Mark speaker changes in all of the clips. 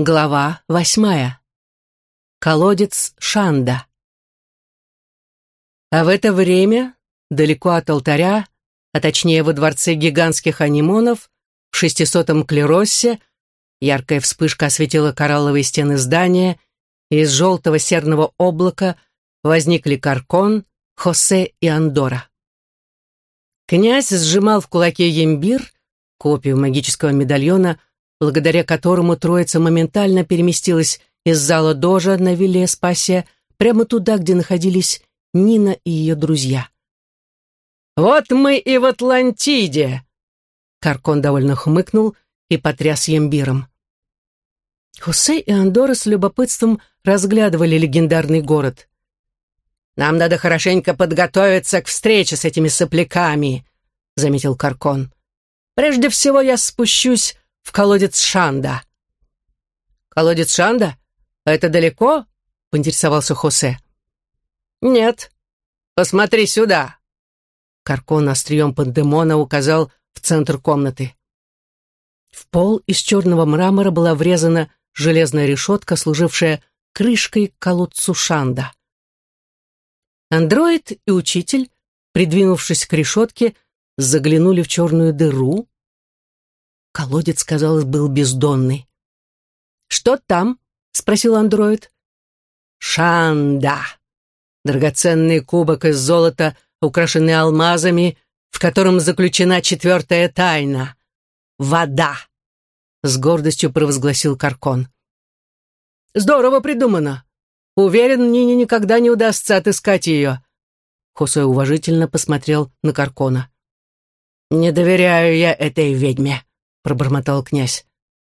Speaker 1: Глава восьмая. Колодец Шанда. А в это время, далеко от алтаря, а точнее во дворце гигантских анимонов, в шестисотом клероссе, яркая вспышка осветила коралловые стены здания, и из желтого серного облака возникли Каркон, Хосе и Андора. Князь сжимал в кулаке ембир, копию магического медальона, благодаря которому троица моментально переместилась из зала Дожа на вилле Спасия прямо туда, где находились Нина и ее друзья. «Вот мы и в Атлантиде!» Каркон довольно хмыкнул и потряс ямбиром. Хосе и Андора с любопытством разглядывали легендарный город. «Нам надо хорошенько подготовиться к встрече с этими сопляками», — заметил Каркон. «Прежде всего я спущусь в колодец Шанда». «Колодец Шанда? Это далеко?» — поинтересовался Хосе. «Нет. Посмотри сюда». Каркон острием пандемона указал в центр комнаты. В пол из черного мрамора была врезана железная решетка, служившая крышкой к колодцу Шанда. Андроид и учитель, придвинувшись к решетке, заглянули в черную дыру, Колодец, казалось, был бездонный. «Что там?» — спросил андроид. «Шанда!» Драгоценный кубок из золота, украшенный алмазами, в котором заключена четвертая тайна. «Вода!» — с гордостью провозгласил Каркон. «Здорово придумано! Уверен, Нине никогда не удастся отыскать ее!» Хосой уважительно посмотрел на Каркона. «Не доверяю я этой ведьме пробормотал князь.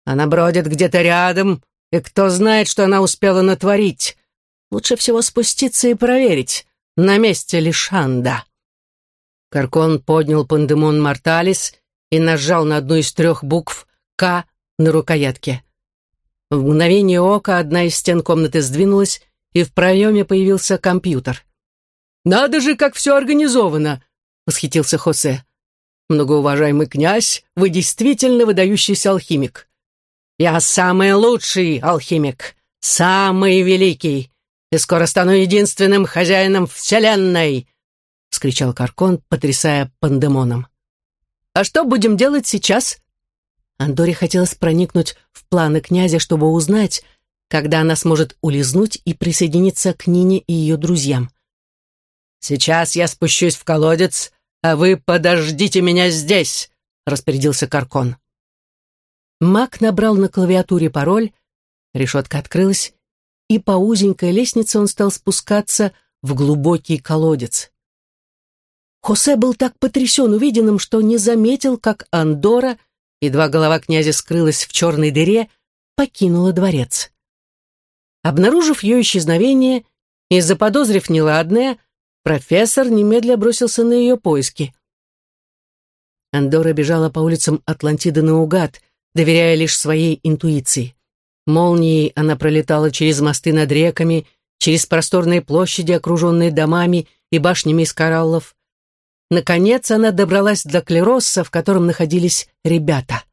Speaker 1: «Она бродит где-то рядом, и кто знает, что она успела натворить. Лучше всего спуститься и проверить, на месте ли Шанда». Каркон поднял пандемон Морталис и нажал на одну из трех букв «К» на рукоятке. В мгновение ока одна из стен комнаты сдвинулась, и в проеме появился компьютер. «Надо же, как все организовано!» — восхитился Хосе. Многоуважаемый князь, вы действительно выдающийся алхимик. Я самый лучший алхимик, самый великий, и скоро стану единственным хозяином вселенной, — скричал Каркон, потрясая пандемоном. «А что будем делать сейчас?» Андоре хотелось проникнуть в планы князя, чтобы узнать, когда она сможет улизнуть и присоединиться к Нине и ее друзьям. «Сейчас я спущусь в колодец, «А вы подождите меня здесь!» — распорядился Каркон. Маг набрал на клавиатуре пароль, решетка открылась, и по узенькой лестнице он стал спускаться в глубокий колодец. Хосе был так потрясен увиденным, что не заметил, как Андора, едва голова князя скрылась в черной дыре, покинула дворец. Обнаружив ее исчезновение и заподозрив неладное, Профессор немедля бросился на ее поиски. Андора бежала по улицам Атлантиды наугад, доверяя лишь своей интуиции. Молнией она пролетала через мосты над реками, через просторные площади, окруженные домами и башнями из кораллов. Наконец она добралась до Клеросса, в котором находились ребята.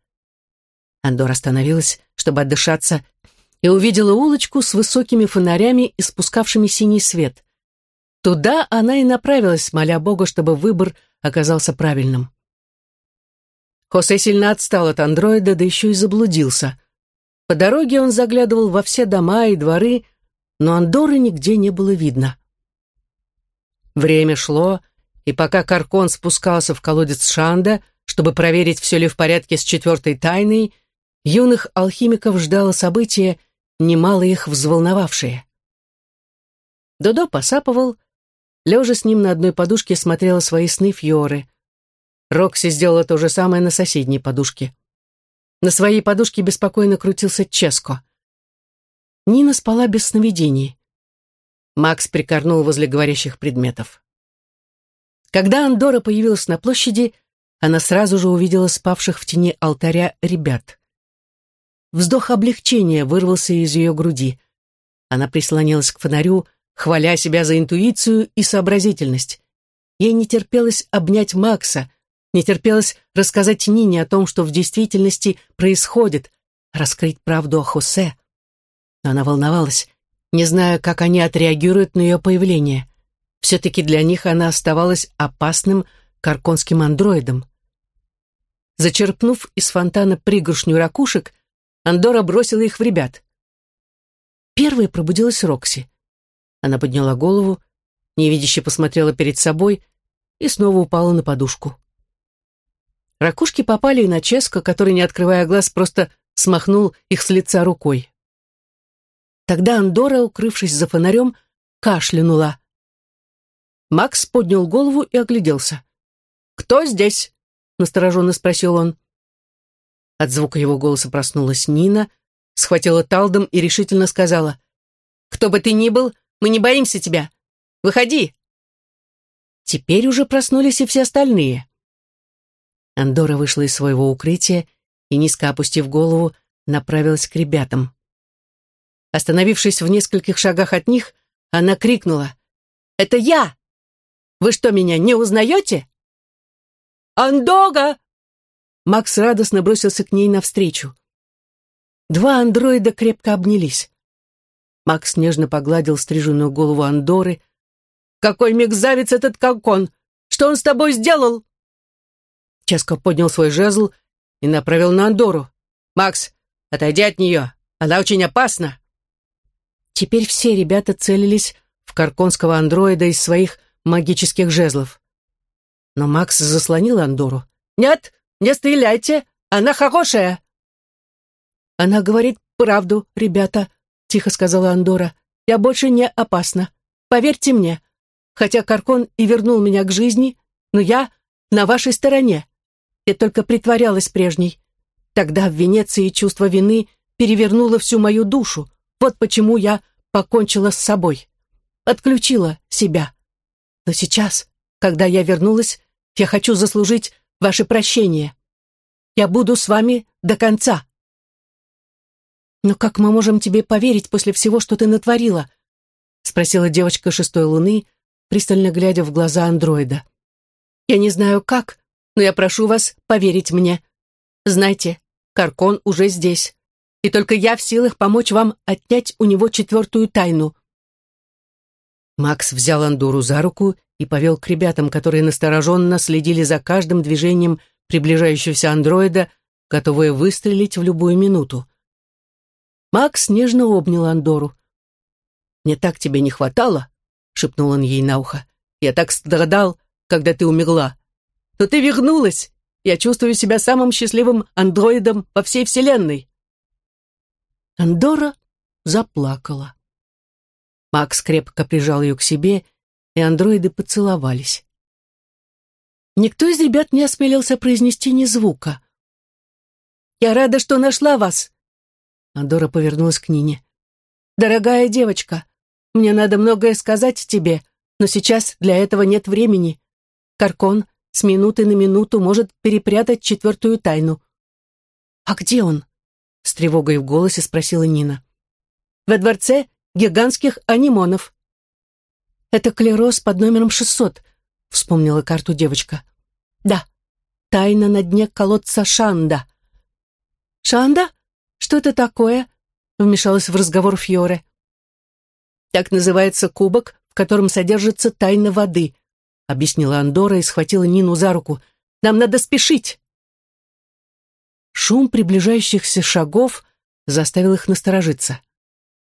Speaker 1: Андора остановилась, чтобы отдышаться, и увидела улочку с высокими фонарями, испускавшими синий свет. Туда она и направилась, моля Бога, чтобы выбор оказался правильным. Хосе сильно отстал от андроида, да еще и заблудился. По дороге он заглядывал во все дома и дворы, но Андоры нигде не было видно. Время шло, и пока Каркон спускался в колодец Шанда, чтобы проверить, все ли в порядке с четвертой тайной, юных алхимиков ждало событие, немало их взволновавшее. Додо посапывал, Лежа с ним на одной подушке смотрела свои сны Фьоры. Рокси сделала то же самое на соседней подушке. На своей подушке беспокойно крутился Ческо. Нина спала без сновидений. Макс прикорнул возле говорящих предметов. Когда Андора появилась на площади, она сразу же увидела спавших в тени алтаря ребят. Вздох облегчения вырвался из ее груди. Она прислонилась к фонарю, хваля себя за интуицию и сообразительность. Ей не терпелось обнять Макса, не терпелось рассказать Нине о том, что в действительности происходит, раскрыть правду о Хосе — Но она волновалась, не зная, как они отреагируют на ее появление. Все-таки для них она оставалась опасным карконским андроидом. Зачерпнув из фонтана пригоршню ракушек, Андора бросила их в ребят. Первой пробудилась Рокси. Она подняла голову, невидяще посмотрела перед собой и снова упала на подушку. Ракушки попали и на Ческо, который, не открывая глаз, просто смахнул их с лица рукой. Тогда Андора, укрывшись за фонарем, кашлянула. Макс поднял голову и огляделся. «Кто здесь?» — настороженно спросил он. От звука его голоса проснулась Нина, схватила талдом и решительно сказала. «Кто бы ты ни был, мы не боимся тебя. Выходи!» Теперь уже проснулись и все остальные. Андора вышла из своего укрытия и, низко опустив голову, направилась к ребятам. Остановившись в нескольких шагах от них, она крикнула. «Это я! Вы что, меня не узнаете?» «Андога!» Макс радостно бросился к ней навстречу. Два андроида крепко обнялись. Макс нежно погладил стриженную голову Андоры. «Какой мигзавец этот кокон! Что он с тобой сделал?» Ческо поднял свой жезл и направил на Андору. «Макс, отойди от нее, она очень опасна!» Теперь все ребята целились в карконского андроида из своих магических жезлов. Но Макс заслонил Андору. «Нет, не стреляйте, она хорошая!» «Она говорит правду, ребята», — тихо сказала Андора. «Я больше не опасна. Поверьте мне. Хотя Каркон и вернул меня к жизни, но я на вашей стороне. Я только притворялась прежней. Тогда в Венеции чувство вины перевернуло всю мою душу. Вот почему я покончила с собой. Отключила себя. Но сейчас, когда я вернулась, я хочу заслужить ваше прощение. Я буду с вами до конца. Но как мы можем тебе поверить после всего, что ты натворила? Спросила девочка шестой луны, пристально глядя в глаза андроида. Я не знаю как, но я прошу вас поверить мне. Знайте, Каркон уже здесь, и только я в силах помочь вам отнять у него четвертую тайну. Макс взял Андору за руку и повел к ребятам, которые настороженно следили за каждым движением приближающегося андроида, готовые выстрелить в любую минуту. Макс нежно обнял Андору. «Мне так тебе не хватало», — шепнул он ей на ухо. «Я так страдал, когда ты умерла. Но ты вернулась. Я чувствую себя самым счастливым андроидом во всей вселенной». Андора заплакала. Макс крепко прижал ее к себе и андроиды поцеловались. Никто из ребят не осмелился произнести ни звука. «Я рада, что нашла вас!» Андора повернулась к Нине. «Дорогая девочка, мне надо многое сказать тебе, но сейчас для этого нет времени. Каркон с минуты на минуту может перепрятать четвертую тайну». «А где он?» — с тревогой в голосе спросила Нина. «Во дворце гигантских анимонов», это клероз под номером 600, вспомнила карту девочка. Да, тайна на дне колодца Шанда. Шанда? Что это такое? Вмешалась в разговор Фьоре. Так называется кубок, в котором содержится тайна воды, объяснила Андора и схватила Нину за руку. Нам надо спешить. Шум приближающихся шагов заставил их насторожиться.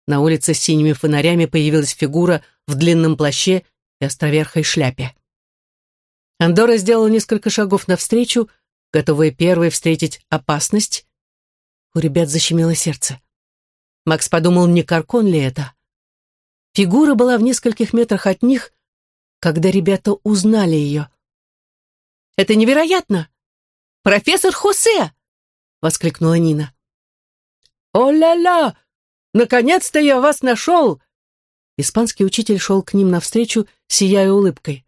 Speaker 1: На улице с синими фонарями появилась фигура в длинном плаще и островерхой шляпе. Андора сделала несколько шагов навстречу, готовая первой встретить опасность. У ребят защемило сердце. Макс подумал, не Каркон ли это. Фигура была в нескольких метрах от них, когда ребята узнали ее. «Это невероятно! Профессор Хосе!» — воскликнула Нина. «О-ля-ля! Наконец-то я вас нашел!» Испанский учитель шел к ним навстречу, сияя улыбкой.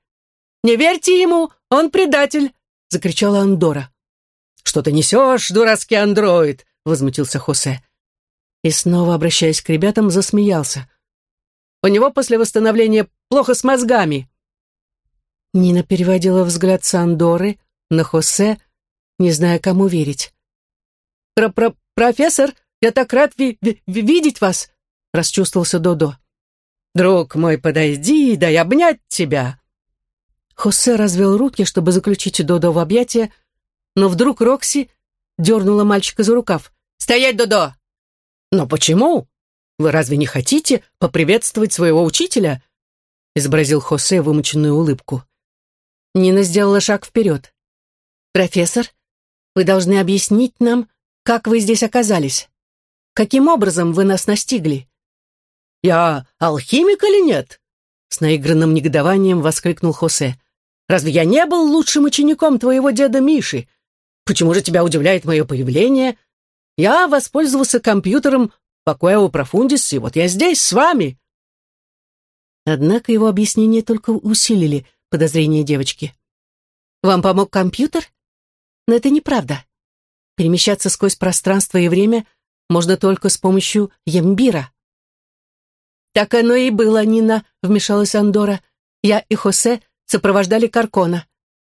Speaker 1: «Не верьте ему, он предатель!» — закричала Андора. «Что ты несешь, дурацкий андроид?» — возмутился Хосе. И снова, обращаясь к ребятам, засмеялся. «У него после восстановления плохо с мозгами». Нина переводила взгляд с Андоры на Хосе, не зная, кому верить. «Про-про-профессор, я так рад ви ви видеть вас!» — расчувствовался Додо.
Speaker 2: «Друг мой, подойди, дай обнять тебя!»
Speaker 1: Хосе развел руки, чтобы заключить Додо в объятия, но вдруг Рокси дернула мальчика за рукав.
Speaker 2: «Стоять, Додо!»
Speaker 1: «Но почему? Вы разве не хотите поприветствовать своего учителя?» изобразил Хосе вымученную улыбку. Нина сделала шаг вперед. «Профессор, вы должны объяснить нам, как вы здесь оказались. Каким образом вы нас настигли?»
Speaker 2: «Я алхимик или нет?»
Speaker 1: С наигранным негодованием воскликнул Хосе.
Speaker 2: «Разве я не был лучшим учеником твоего деда Миши? Почему же тебя удивляет мое появление? Я воспользовался компьютером Покоя Профундис, и вот я здесь, с вами».
Speaker 1: Однако его объяснения только усилили подозрения девочки. «Вам помог компьютер? Но это неправда. Перемещаться сквозь пространство и время можно только с помощью Ембира». «Так оно и было, Нина», — вмешалась Андора. «Я и Хосе сопровождали Каркона.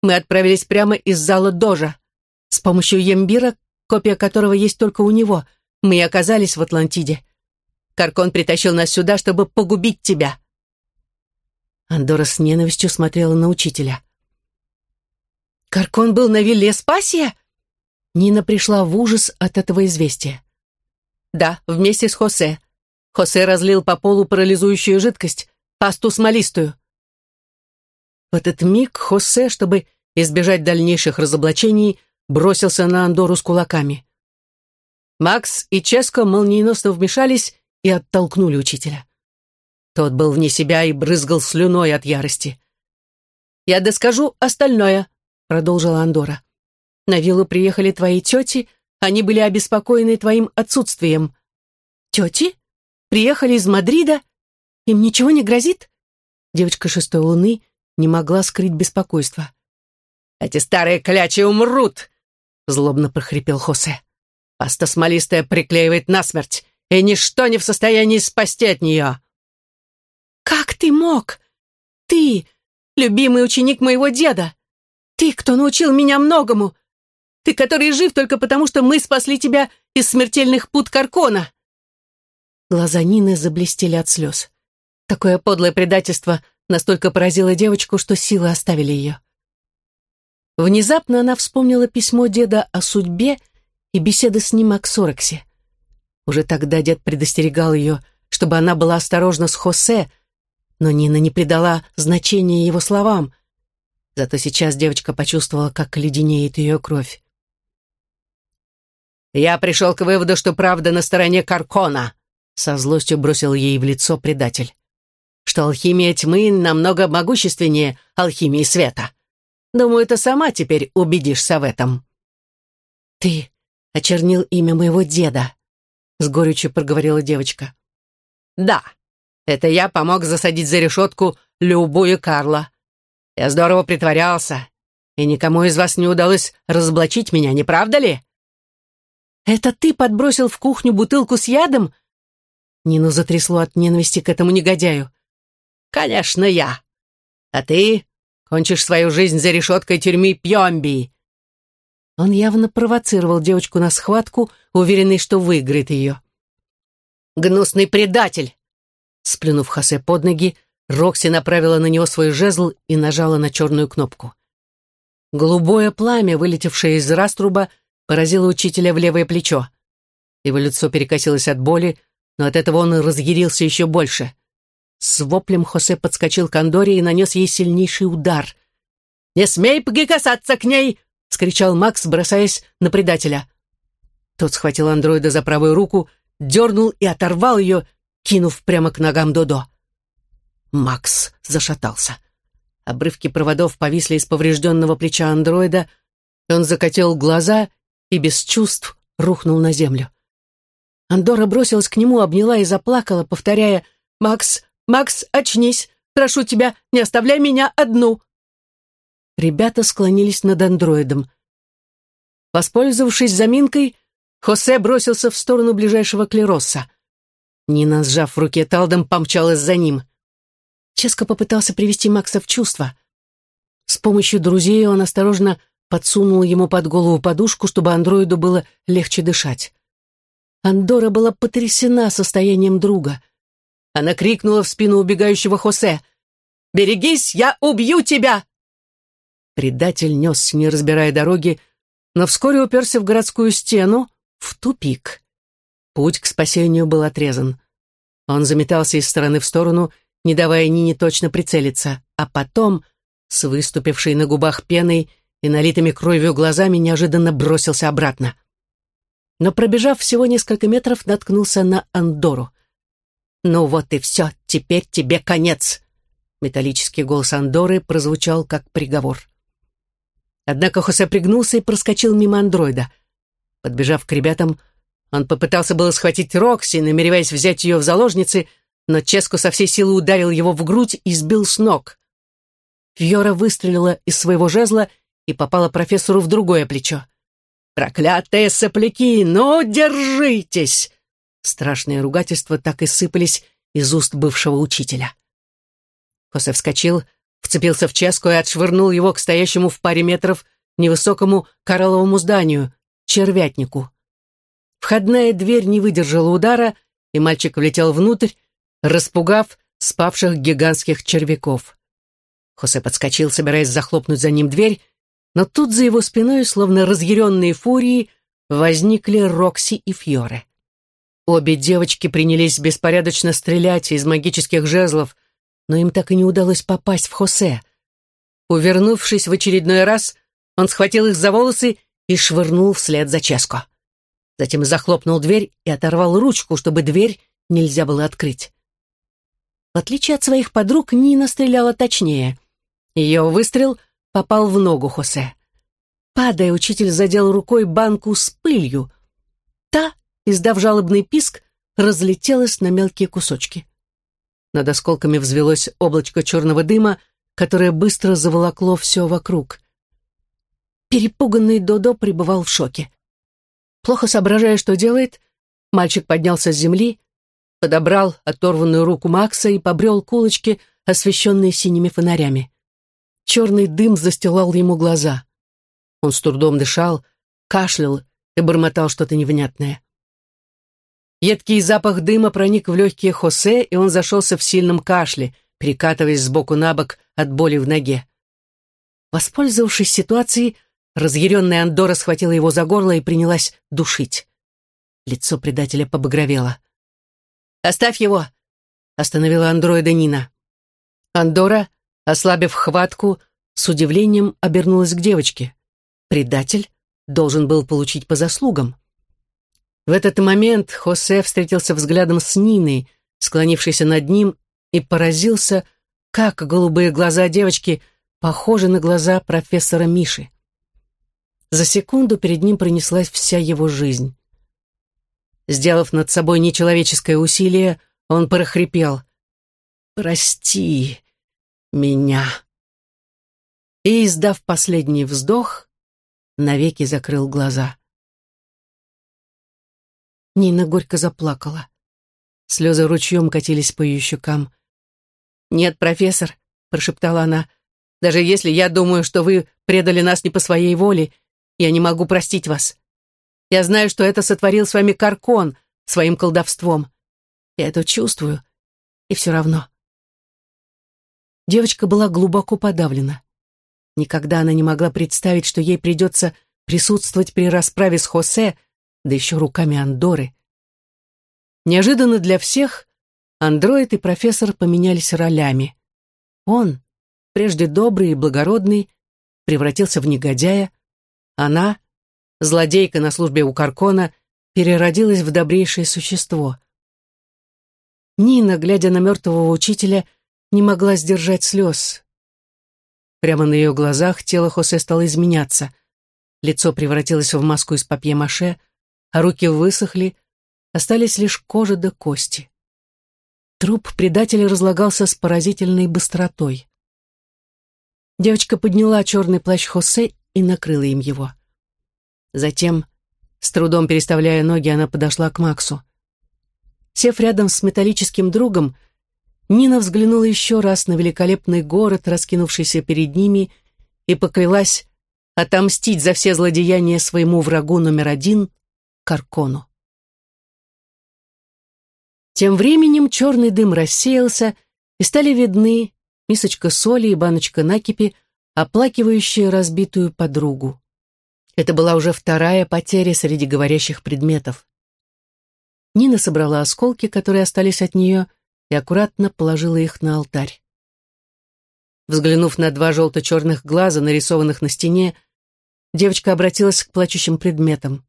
Speaker 1: Мы отправились прямо из зала Дожа. С помощью Ембира, копия которого есть только у него, мы оказались в Атлантиде. Каркон притащил нас сюда, чтобы погубить тебя». Андора с ненавистью смотрела на учителя. «Каркон был на вилле Спасия?» Нина пришла в ужас от этого известия. «Да, вместе с Хосе. Хосе разлил по полу парализующую жидкость, пасту смолистую». В этот миг Хосе, чтобы избежать дальнейших разоблачений, бросился на Андору с кулаками. Макс и Ческо молниеносно вмешались и оттолкнули учителя. Тот был вне себя и брызгал слюной от ярости. «Я доскажу остальное», — продолжила Андора. «На виллу приехали твои тети, они были обеспокоены твоим отсутствием». «Тети? Приехали из Мадрида? Им ничего не грозит?» Девочка шестой луны не могла скрыть беспокойство.
Speaker 2: «Эти старые клячи умрут!» — злобно прохрипел Хосе. «Паста смолистая приклеивает насмерть, и ничто не в состоянии спасти от нее!»
Speaker 1: «Как ты мог? Ты, любимый ученик моего деда! Ты, кто научил меня многому! Ты, который жив только потому, что мы спасли тебя из смертельных пут Каркона!» Глаза Нины заблестели от слез. Такое подлое предательство настолько поразило девочку, что силы оставили ее. Внезапно она вспомнила письмо деда о судьбе и беседы с ним о Ксороксе. Уже тогда дед предостерегал ее, чтобы она была осторожна с Хосе, но Нина не придала значения его словам. Зато сейчас девочка почувствовала, как леденеет ее кровь.
Speaker 2: «Я пришел к выводу, что правда на стороне Каркона», со злостью бросил ей в лицо предатель. «Что алхимия тьмы намного могущественнее алхимии света. Думаю, ты сама теперь убедишься в этом».
Speaker 1: «Ты очернил имя моего деда», — с горечью проговорила девочка.
Speaker 2: «Да, это я помог засадить за решетку любую Карла. Я здорово притворялся, и никому из вас не удалось разоблачить меня, не правда ли?»
Speaker 1: «Это ты подбросил в кухню бутылку с ядом?» Нину затрясло от ненависти к этому негодяю.
Speaker 2: «Конечно, я. А ты кончишь свою жизнь за решеткой тюрьмы Пьемби».
Speaker 1: Он явно провоцировал девочку на схватку, уверенный, что выиграет ее.
Speaker 2: «Гнусный предатель!
Speaker 1: Сплюнув Хосе под ноги, Рокси направила на него свой жезл и нажала на черную кнопку. Голубое пламя, вылетевшее из раструба, поразило учителя в левое плечо. Его лицо перекосилось от боли, но от этого он разъярился еще больше. С воплем Хосе подскочил к Андоре и нанес ей сильнейший удар.
Speaker 2: «Не смей прикасаться к ней!» — скричал Макс, бросаясь на предателя.
Speaker 1: Тот схватил андроида за правую руку, дернул и оторвал ее, кинув прямо к ногам Додо. Макс зашатался. Обрывки проводов повисли из поврежденного плеча андроида, и он закатил глаза и без чувств рухнул на землю. Андора бросилась к нему, обняла и заплакала, повторяя «Макс, Макс, очнись! Прошу тебя, не оставляй меня одну!» Ребята склонились над андроидом. Воспользовавшись заминкой, Хосе бросился в сторону ближайшего клероса. Нина, сжав в руке талдом, помчалась за ним. Ческо попытался привести Макса в чувство. С помощью друзей он осторожно подсунул ему под голову подушку, чтобы андроиду было легче дышать. Андора была потрясена состоянием друга. Она крикнула в спину убегающего Хосе. «Берегись, я убью тебя!» Предатель нес, не разбирая дороги, но вскоре уперся в городскую стену, в тупик. Путь к спасению был отрезан. Он заметался из стороны в сторону, не давая Нине точно прицелиться, а потом, с выступившей на губах пеной и налитыми кровью глазами, неожиданно бросился обратно. Но, пробежав всего несколько метров, наткнулся на Андору. «Ну вот и все, теперь тебе конец!» Металлический голос Андоры прозвучал как приговор. Однако Хосе пригнулся и проскочил мимо андроида. Подбежав к ребятам, он попытался было схватить Рокси, намереваясь взять ее в заложницы, но Ческо со всей силы ударил его в грудь и сбил с ног. Фьора выстрелила из своего жезла и попала профессору в другое плечо. «Проклятые сопляки, ну, держитесь!» Страшные ругательства так и сыпались из уст бывшего учителя. Хосе вскочил, вцепился в Ческу и отшвырнул его к стоящему в паре метров невысокому коралловому зданию, червятнику. Входная дверь не выдержала удара, и мальчик влетел внутрь, распугав спавших гигантских червяков. Хосе подскочил, собираясь захлопнуть за ним дверь, но тут за его спиной, словно разъяренные фурии, возникли Рокси и Фьоре. Обе девочки принялись беспорядочно стрелять из магических жезлов, но им так и не удалось попасть в Хосе. Увернувшись в очередной раз, он схватил их за волосы и швырнул вслед за Ческо. Затем захлопнул дверь и оторвал ручку, чтобы дверь нельзя было открыть. В отличие от своих подруг, Нина стреляла точнее. Ее выстрел попал в ногу Хосе. Падая, учитель задел рукой банку с пылью. Та, издав жалобный писк, разлетелась на мелкие кусочки. Над осколками взвелось облачко черного дыма, которое быстро заволокло все вокруг. Перепуганный Додо пребывал в шоке. Плохо соображая, что делает, мальчик поднялся с земли, подобрал оторванную руку Макса и побрел к улочке, освещенной синими фонарями. Черный дым застилал ему глаза. Он с трудом дышал, кашлял и бормотал что-то невнятное. Едкий запах дыма проник в легкие Хосе, и он зашелся в сильном кашле, перекатываясь сбоку на бок от боли в ноге. Воспользовавшись ситуацией, разъяренная Андора схватила его за горло и принялась душить. Лицо предателя побагровело. «Оставь его!» — остановила андроида Нина. Андора, ослабив хватку, с удивлением обернулась к девочке. Предатель должен был получить по заслугам. В этот момент Хосе встретился взглядом с Ниной, склонившейся над ним, и поразился, как голубые глаза девочки похожи на глаза профессора Миши. За секунду перед ним пронеслась вся его жизнь. Сделав над собой нечеловеческое усилие, он прохрипел «Прости меня». И, издав последний вздох, навеки закрыл глаза. Нина горько заплакала. Слезы ручьем катились по ее щекам. «Нет, профессор», — прошептала она, — «даже если я думаю, что вы предали нас не по своей воле, я не могу простить вас. Я знаю, что это сотворил с вами Каркон своим колдовством. Я это чувствую, и все равно». Девочка была глубоко подавлена. Никогда она не могла представить, что ей придется присутствовать при расправе с Хосе, да еще руками Андоры. Неожиданно для всех андроид и профессор поменялись ролями. Он, прежде добрый и благородный, превратился в негодяя. Она, злодейка на службе у Каркона, переродилась в добрейшее существо. Нина, глядя на мертвого учителя, не могла сдержать слез. Прямо на ее глазах тело Хосе стало изменяться. Лицо превратилось в маску из папье-маше, а руки высохли, остались лишь кожа да кости. Труп предателя разлагался с поразительной быстротой. Девочка подняла черный плащ Хосе и накрыла им его. Затем, с трудом переставляя ноги, она подошла к Максу. Сев рядом с металлическим другом, Нина взглянула еще раз на великолепный город, раскинувшийся перед ними, и поклялась отомстить за все злодеяния своему врагу номер один Каркону. Тем временем черный дым рассеялся, и стали видны мисочка соли и баночка накипи, оплакивающая разбитую подругу. Это была уже вторая потеря среди говорящих предметов. Нина собрала осколки, которые остались от нее, и аккуратно положила их на алтарь. Взглянув на два желто-черных глаза, нарисованных на стене, девочка обратилась к плачущим предметам.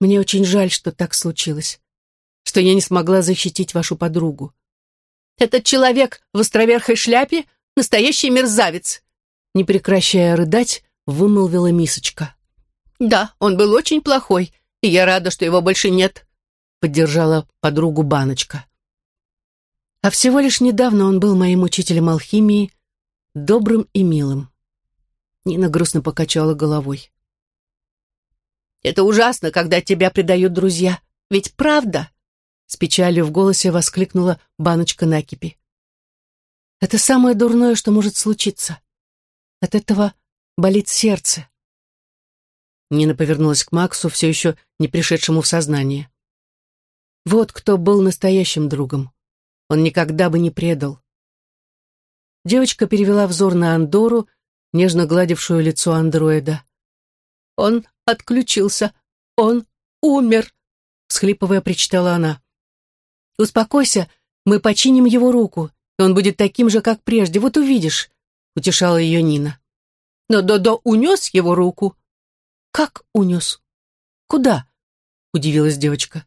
Speaker 1: «Мне очень жаль, что так случилось, что я не смогла защитить вашу подругу.
Speaker 2: Этот человек в островерхой шляпе — настоящий мерзавец!»
Speaker 1: Не прекращая рыдать, вымолвила мисочка.
Speaker 2: «Да, он был очень плохой, и я рада, что его больше нет», — поддержала подругу Баночка.
Speaker 1: А всего лишь недавно он был моим учителем алхимии, добрым и милым. Нина грустно покачала головой.
Speaker 2: «Это ужасно, когда тебя предают друзья. Ведь правда?» С печалью в голосе воскликнула баночка накипи.
Speaker 1: «Это самое дурное, что может случиться. От этого болит сердце». Нина повернулась к Максу, все еще не пришедшему в сознание. Вот кто был настоящим другом. Он никогда бы не предал. Девочка перевела взор на Андору, нежно гладившую лицо андроида.
Speaker 2: «Он отключился! Он умер!» — всхлипывая, причитала она.
Speaker 1: «Успокойся, мы починим его руку, и он будет таким же, как прежде, вот увидишь», — утешала ее Нина.
Speaker 2: «Но Додо унес его руку».
Speaker 1: «Как унес? Куда?» — удивилась девочка.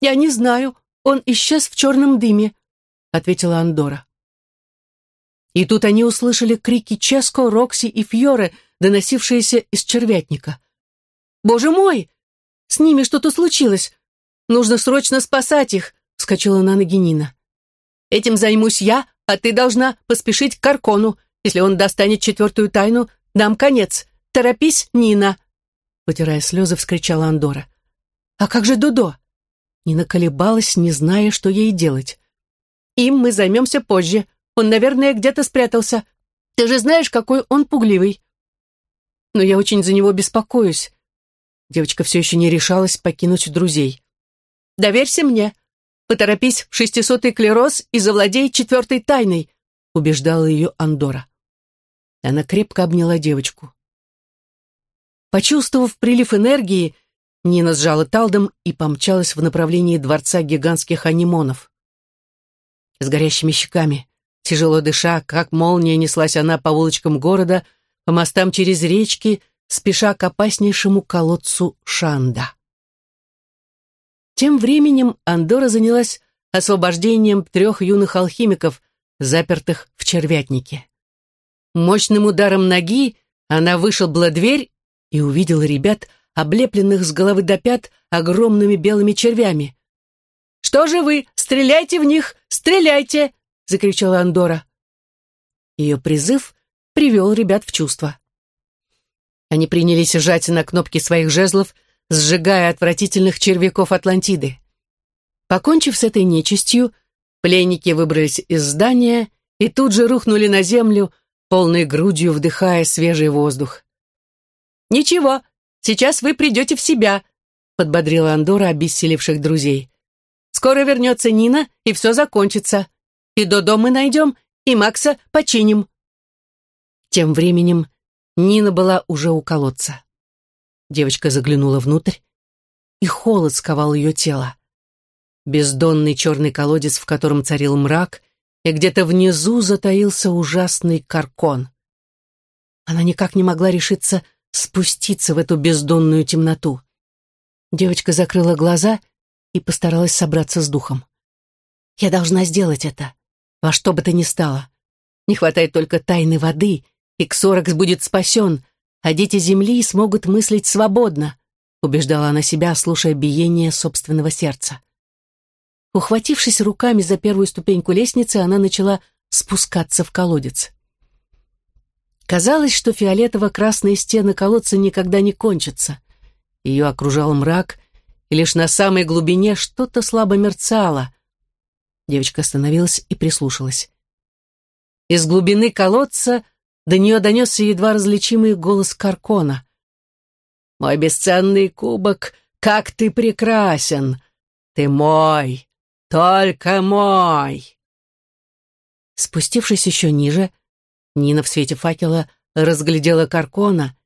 Speaker 2: «Я не знаю, он исчез в черном дыме», — ответила Андора.
Speaker 1: И тут они услышали крики Ческо, Рокси и Фьоре, доносившиеся из червятника.
Speaker 2: «Боже мой! С ними что-то случилось! Нужно срочно спасать их!» вскочила на ноги Нина. «Этим займусь я, а ты должна поспешить к Каркону. Если он достанет четвертую тайну, нам конец. Торопись, Нина!» Потирая слезы, вскричала Андора.
Speaker 1: «А как же Дудо?» Нина колебалась, не зная, что ей делать.
Speaker 2: «Им мы займемся позже. Он, наверное, где-то спрятался. Ты же знаешь, какой он пугливый».
Speaker 1: «Но я очень за него беспокоюсь». Девочка все еще не решалась покинуть друзей.
Speaker 2: «Доверься мне. Поторопись в шестисотый клероз и завладей четвертой тайной», убеждала ее Андора.
Speaker 1: Она крепко обняла девочку. Почувствовав прилив энергии, Нина сжала талдом и помчалась в направлении дворца гигантских анимонов. С горящими щеками, тяжело дыша, как молния неслась она по улочкам города, по мостам через речки, спеша к опаснейшему колодцу Шанда. Тем временем Андора занялась освобождением трех юных алхимиков, запертых в червятнике. Мощным ударом ноги она вышибла дверь и увидела ребят, облепленных с головы до пят огромными белыми червями.
Speaker 2: «Что же вы? Стреляйте в них! Стреляйте!» — закричала Андора.
Speaker 1: Ее призыв привел ребят в чувство. Они принялись жать на кнопки своих жезлов, сжигая отвратительных червяков Атлантиды. Покончив с этой нечистью, пленники выбрались из здания и тут же рухнули на землю, полной грудью вдыхая свежий воздух.
Speaker 2: «Ничего, сейчас вы придете в себя», — подбодрила Андора обессилевших друзей. «Скоро вернется Нина, и все закончится. И Додо мы найдем, и Макса починим».
Speaker 1: Тем временем Нина была уже у колодца. Девочка заглянула внутрь, и холод сковал ее тело. Бездонный черный колодец, в котором царил мрак, и где-то внизу затаился ужасный каркон. Она никак не могла решиться спуститься в эту бездонную темноту. Девочка закрыла глаза и постаралась собраться с духом. «Я должна сделать это, во что бы то ни стало. Не хватает только тайны воды, и Ксоракс будет спасен, а дети Земли смогут мыслить свободно», убеждала она себя, слушая биение собственного сердца. Ухватившись руками за первую ступеньку лестницы, она начала спускаться в колодец. Казалось, что фиолетово-красные стены колодца никогда не кончатся. Ее окружал мрак, и лишь на самой глубине что-то слабо мерцало. Девочка остановилась и прислушалась. Из глубины колодца до нее донесся едва различимый голос Каркона. «Мой бесценный кубок, как ты прекрасен! Ты мой!
Speaker 2: только мой!»
Speaker 1: Спустившись еще ниже, Нина в свете факела разглядела Каркона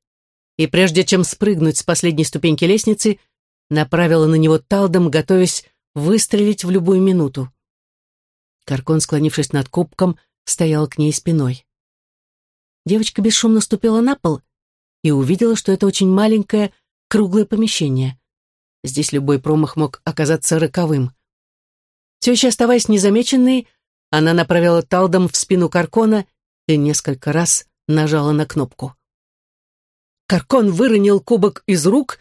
Speaker 1: и, прежде чем спрыгнуть с последней ступеньки лестницы, направила на него талдом, готовясь выстрелить в любую минуту. Каркон, склонившись над кубком, стоял к ней спиной. Девочка бесшумно ступила на пол и увидела, что это очень маленькое круглое помещение. Здесь любой промах мог оказаться роковым. Все еще оставаясь незамеченной, она направила талдом в спину Каркона и несколько раз нажала на кнопку. Каркон выронил кубок из рук,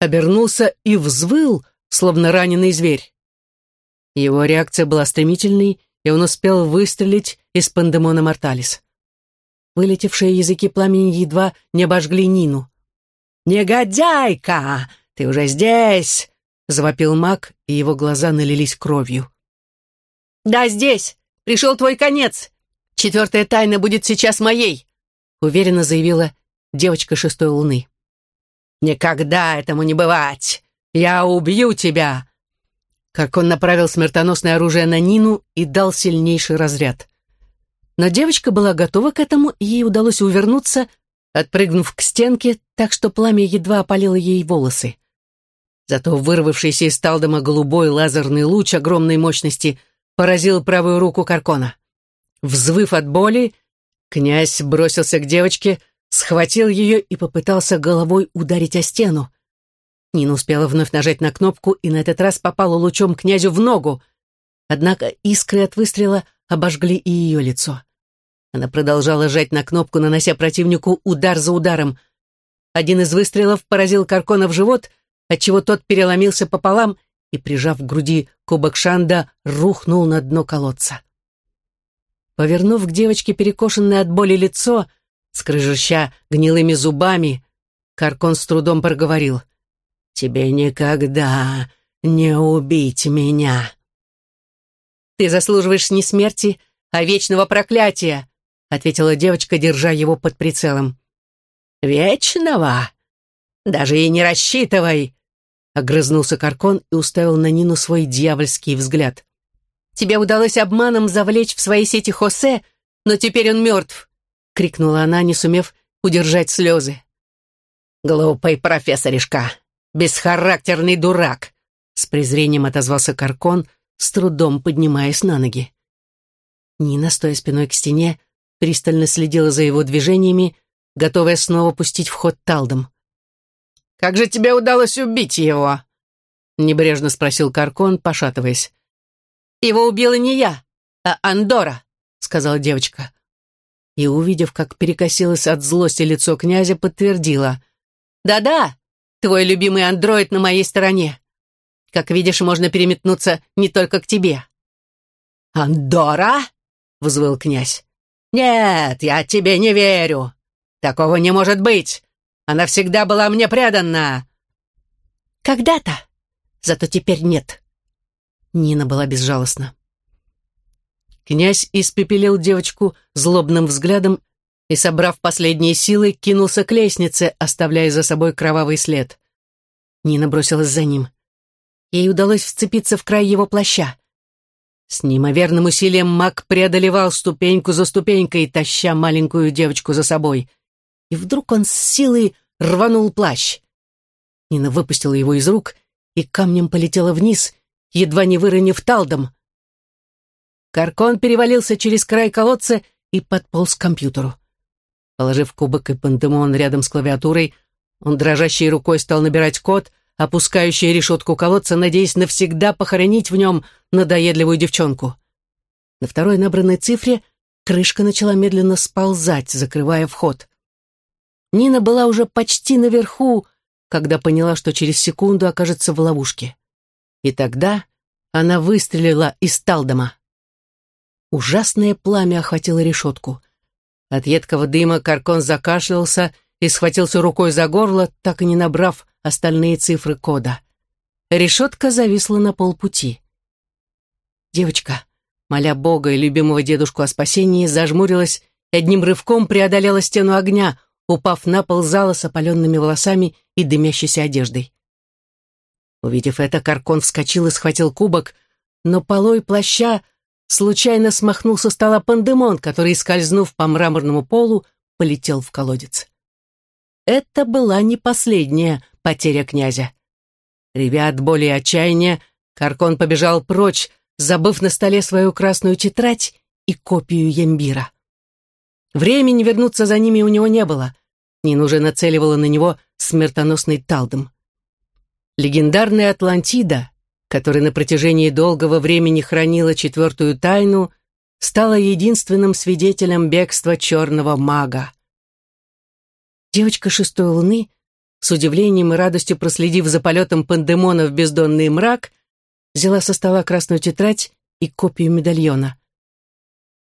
Speaker 1: обернулся и взвыл, словно раненый зверь. Его реакция была стремительной, и он успел выстрелить из пандемона морталис. Вылетевшие языки пламени едва не обожгли Нину. «Негодяйка! Ты уже здесь!» — завопил маг, и его глаза налились кровью.
Speaker 2: «Да, здесь! Пришел твой конец! Четвертая тайна будет сейчас моей!» — уверенно заявила девочка шестой луны. «Никогда этому не бывать! Я убью тебя!» Как он направил смертоносное оружие на Нину и дал сильнейший разряд. Но девочка была готова к этому, и ей удалось увернуться, отпрыгнув к стенке, так что пламя едва опалило ей волосы. Зато вырвавшийся из талдома голубой лазерный луч огромной мощности поразил правую руку Каркона. Взвыв от боли, князь бросился к девочке, схватил ее и попытался головой ударить о стену. Нина успела вновь нажать на кнопку и на этот раз попала лучом князю в ногу. Однако искры от выстрела обожгли и ее лицо. Она продолжала жать на кнопку, нанося противнику удар за ударом. Один из выстрелов поразил Каркона в живот, отчего тот переломился пополам и, прижав к груди кубок Шанда, рухнул на дно колодца. Повернув к девочке перекошенное от боли лицо, скрыжаща гнилыми зубами, Каркон с трудом проговорил. Тебе никогда не убить меня. Ты заслуживаешь не смерти, а вечного проклятия, ответила девочка, держа его под прицелом. Вечного? Даже и не рассчитывай, огрызнулся Каркон и уставил на Нину свой дьявольский взгляд. Тебе удалось обманом завлечь в свои сети Хосе, но теперь он мертв, крикнула она, не сумев удержать слезы. Глупый профессоришка, бесхарактерный дурак!» С презрением отозвался Каркон, с трудом поднимаясь на ноги. Нина, стоя спиной к стене, пристально следила за его движениями, готовая снова пустить в ход талдом. «Как же тебе удалось убить его?» — небрежно спросил Каркон, пошатываясь. «Его убила не я, а Андора», — сказала девочка. И, увидев, как перекосилось от злости лицо князя, подтвердила. «Да-да, Твой любимый андроид на моей стороне. Как видишь, можно переметнуться не только к тебе». «Андора?» — взвыл князь. «Нет, я тебе не верю. Такого не может быть. Она всегда была мне преданна». «Когда-то. Зато теперь нет». Нина была безжалостна. Князь испепелил девочку злобным взглядом и, собрав последние силы, кинулся к лестнице, оставляя за собой кровавый след. Нина бросилась за ним. Ей удалось вцепиться в край его плаща. С неимоверным усилием маг преодолевал ступеньку за ступенькой, таща маленькую девочку за собой. И вдруг он с силой рванул плащ. Нина выпустила его из рук и камнем полетела вниз, едва не выронив талдом. Каркон перевалился через край колодца и подполз к компьютеру. Положив кубок и пандемон рядом с клавиатурой, он дрожащей рукой стал набирать код, опускающий решетку колодца, надеясь навсегда похоронить в нем надоедливую девчонку. На второй набранной цифре крышка начала медленно сползать, закрывая вход. Нина была уже почти наверху, когда поняла, что через секунду окажется в ловушке. И тогда она выстрелила из Талдома. Ужасное пламя охватило решетку. От едкого дыма Каркон закашлялся и схватился рукой за горло, так и не набрав остальные цифры кода. Решетка зависла на полпути. Девочка, моля Бога и любимого дедушку о спасении, зажмурилась и одним рывком преодолела стену огня, упав на пол зала с опаленными волосами и дымящейся одеждой. Увидев это, Каркон вскочил и схватил кубок,
Speaker 1: но полой плаща случайно смахнул со стола пандемон, который, скользнув по мраморному полу, полетел в колодец. Это была не последняя потеря князя. Ревя от боли и отчаяния, Каркон побежал прочь, забыв на столе свою красную тетрадь и копию Ембира. Времени вернуться за ними у него не было. Нина уже нацеливала на него смертоносный талдом. Легендарная Атлантида, которая на протяжении долгого времени хранила четвертую тайну, стала единственным свидетелем бегства черного мага. Девочка шестой луны, с удивлением и радостью проследив за полетом пандемона в бездонный мрак, взяла со стола красную тетрадь и копию медальона.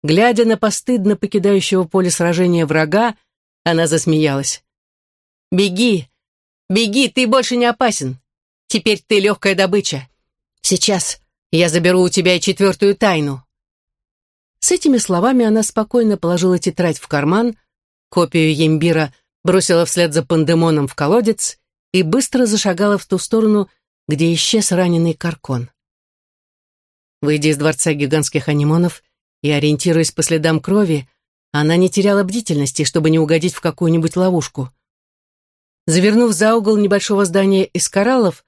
Speaker 1: Глядя на постыдно покидающего поле сражения врага, она засмеялась. «Беги! Беги, ты больше не опасен! Теперь ты легкая добыча! Сейчас я заберу у тебя и четвертую тайну!» С этими словами она спокойно положила тетрадь в карман, копию Ембира бросила вслед за пандемоном в колодец и быстро зашагала в ту сторону, где исчез раненый Каркон. Выйдя из дворца гигантских анимонов, и, ориентируясь по следам крови, она не теряла бдительности, чтобы не угодить в какую-нибудь ловушку. Завернув за угол небольшого здания из кораллов,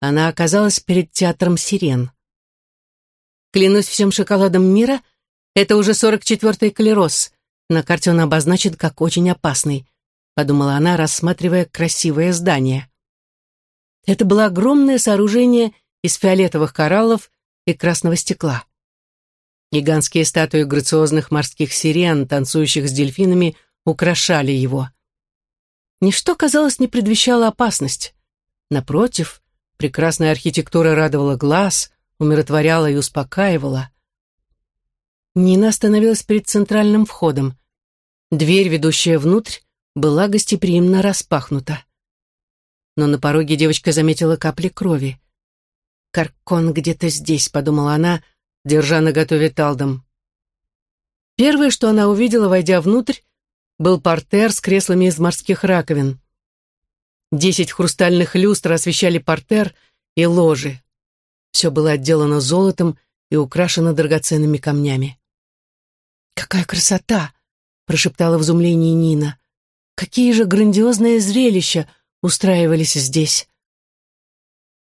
Speaker 1: она оказалась перед театром сирен. Клянусь всем шоколадом мира, это уже 44-й клероз. На карте он обозначен как очень опасный, подумала она, рассматривая красивое здание. Это было огромное сооружение из фиолетовых кораллов и красного стекла. Гигантские статуи грациозных морских сирен, танцующих с дельфинами, украшали его. Ничто, казалось, не предвещало опасность. Напротив, прекрасная архитектура радовала глаз, умиротворяла и успокаивала. Нина остановилась перед центральным входом. Дверь, ведущая внутрь, была гостеприимно распахнута. Но на пороге девочка заметила капли крови. «Каркон где-то здесь», — подумала она, — держа наготове талдом. Первое, что она увидела, войдя внутрь, был портер с креслами из морских раковин. Десять хрустальных люстр освещали портер и ложи. Все было отделано золотом и украшено драгоценными камнями. «Какая красота!» — прошептала в изумлении Нина. «Какие же грандиозные зрелища устраивались здесь!»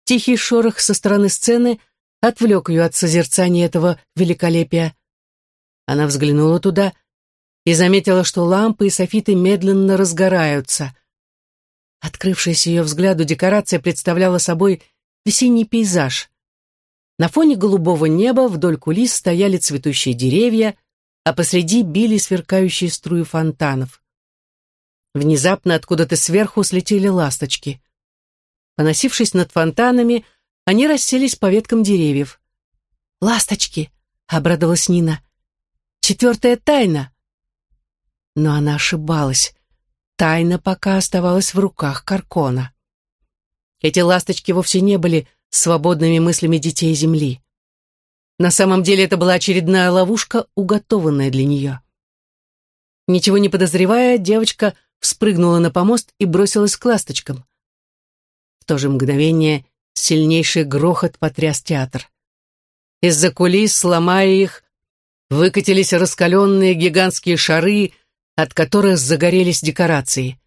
Speaker 1: Тихий шорох со стороны сцены — отвлек ее от созерцания этого великолепия. Она взглянула туда и заметила, что лампы и софиты медленно разгораются. Открывшаяся ее взгляду декорация представляла собой весенний пейзаж. На фоне голубого неба вдоль кулис стояли цветущие деревья, а посреди били сверкающие струи фонтанов. Внезапно откуда-то сверху слетели ласточки. Поносившись над фонтанами, они расселись по веткам деревьев. «Ласточки!» — обрадовалась Нина. «Четвертая тайна!» Но она ошибалась. Тайна пока оставалась в руках Каркона. Эти ласточки вовсе не были свободными мыслями детей Земли. На самом деле это была очередная ловушка, уготованная для нее. Ничего не подозревая, девочка вспрыгнула на помост и бросилась к ласточкам. В то же мгновение Сильнейший грохот потряс театр. Из-за кулис, сломая их, выкатились раскаленные гигантские шары, от которых загорелись декорации.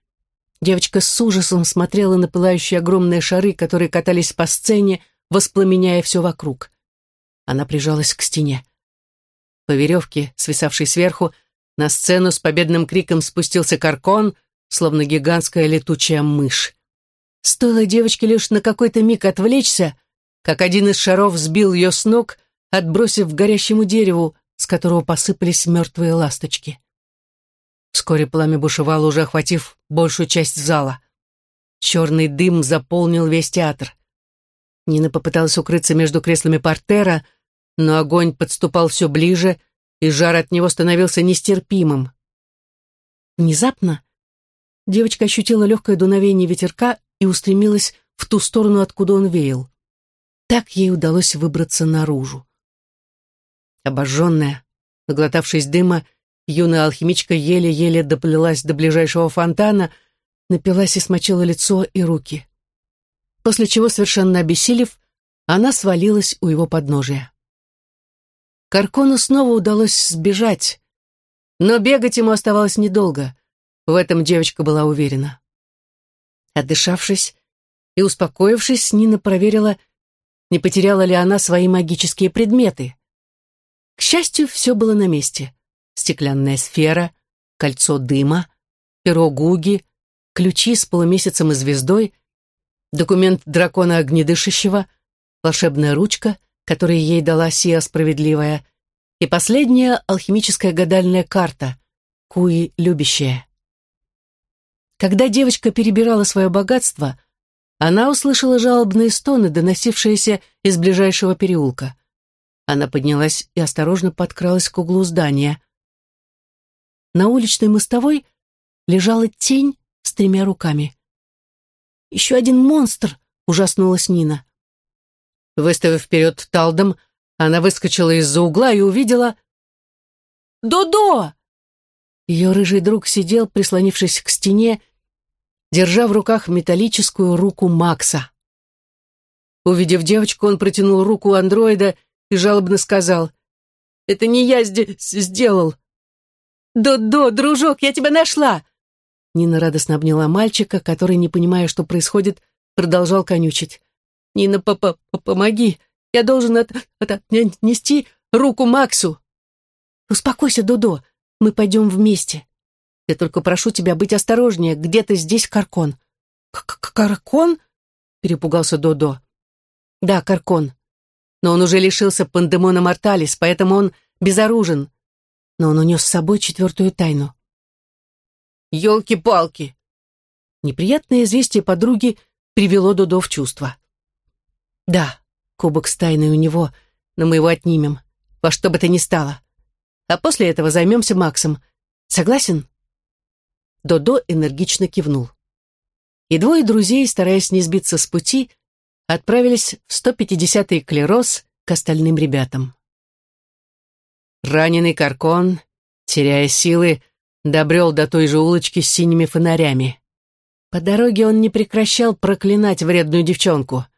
Speaker 1: Девочка с ужасом смотрела на пылающие огромные шары, которые катались по сцене, воспламеняя все вокруг. Она прижалась к стене. По веревке, свисавшей сверху, на сцену с победным криком спустился каркон, словно гигантская летучая мышь. Стоило девочке лишь на какой-то миг отвлечься, как один из шаров сбил ее с ног, отбросив к горящему дереву, с которого посыпались мертвые ласточки. Вскоре пламя бушевало, уже охватив большую часть зала. Черный дым заполнил весь театр. Нина попыталась укрыться между креслами портера, но огонь подступал все ближе, и жар от него становился нестерпимым. Внезапно девочка ощутила легкое дуновение ветерка и устремилась в ту сторону, откуда он веял. Так ей удалось выбраться наружу. Обожженная, наглотавшись дыма, юная алхимичка еле-еле доплелась до ближайшего фонтана, напилась и смочила лицо и руки. После чего, совершенно обессилев, она свалилась у его подножия. Каркону снова удалось сбежать, но бегать ему оставалось недолго. В этом девочка была уверена. Отдышавшись и успокоившись, Нина проверила, не потеряла ли она свои магические предметы. К счастью, все было на месте. Стеклянная сфера, кольцо дыма, перо Гуги, ключи с полумесяцем и звездой, документ дракона огнедышащего, волшебная ручка — который ей дала Сия Справедливая, и последняя алхимическая гадальная карта Куи Любящая. Когда девочка перебирала свое богатство, она услышала жалобные стоны, доносившиеся из ближайшего переулка. Она поднялась и осторожно подкралась к углу здания. На уличной мостовой лежала тень с тремя руками. «Еще один монстр!» — ужаснулась Нина. Выставив вперед талдом, она выскочила из-за угла и увидела... «Додо!» Ее рыжий друг сидел, прислонившись к стене, держа в руках металлическую руку Макса. Увидев девочку, он протянул руку андроида и жалобно сказал, «Это не я здесь сделал!» «Додо, дружок, я тебя нашла!» Нина радостно обняла мальчика, который, не понимая, что происходит, продолжал конючить. Нина, папа, помоги. Я должен от, от, нести руку Максу. Успокойся, Дудо. Мы пойдем вместе. Я только прошу тебя быть осторожнее. Где-то здесь Каркон. К -к Каркон? Перепугался Додо. Да, Каркон. Но он уже лишился пандемона Морталис, поэтому он безоружен. Но он унес с собой четвертую тайну. Ёлки-палки! Неприятное известие подруги привело Додо в чувство. Да, кубок с тайной у него, но мы его отнимем, во что бы то ни стало. А после этого займемся Максом. Согласен? Додо энергично кивнул. И двое друзей, стараясь не сбиться с пути, отправились в 150-й клероз к остальным ребятам. Раненый Каркон, теряя силы, добрел до той же улочки с синими фонарями. По дороге он не прекращал проклинать вредную девчонку —